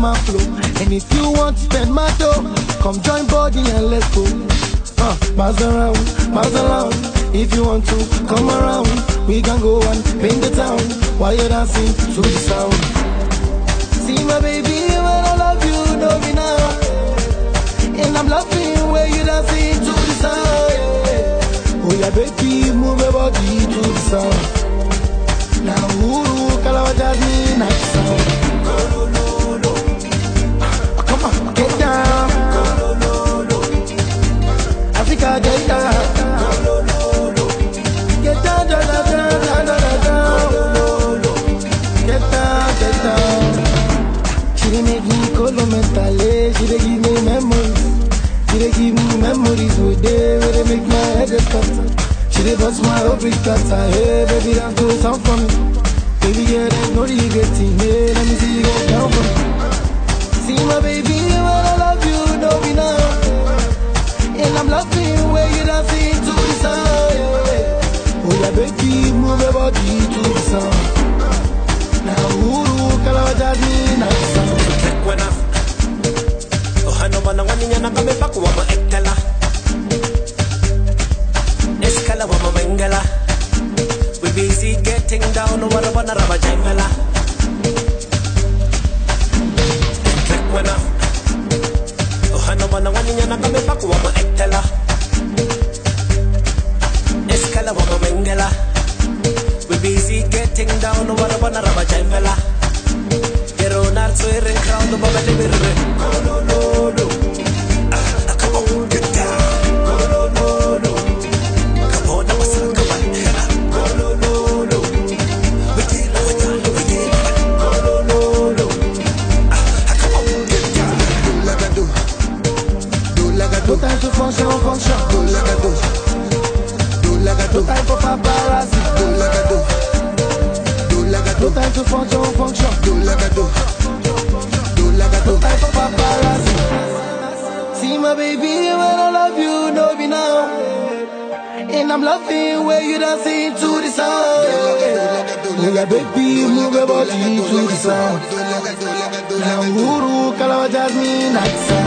my flow. And if you want to spend my dough, come join body and let's go. Uh, miles around, miles around. If you want to come around, we can go and paint the town while you're dancing to the sound. See my baby, when I love you, know me now. And I'm laughing when you dancing to the sound. Oh yeah, baby, move your body to the sound. Now, ooh, Kalawa Jazmee, nice She dey bust my open scatter. Hey, baby, to the sound for me. Baby, girl, there's no regretting. Hey, let me see you get down for me. See my baby, when I love you, know me now. And I'm loving where you dancing to the sound. Yeah. Oh yeah, baby, move your body to the sound. Now, ooh, Kalawa Jazmee, nice sound. Wena Ohano bana waninyana kame paku wama ekala Eskala wama mengala We busy getting down Wara bana raba jangala Wena Ohano bana waninyana kame paku wama ekala Eskala wama mengala. We busy getting down Wara bana raba jangala Pero naar zweren krauw de baba de birre do. Time for paparazzi. Do do. Time to. Do do. Time for paparazzi. See my baby, when I love you, know me now. And I'm loving where you dancing to the sound. Oh baby, move your body to the sound. Now, Kalawa Jazmee, sound.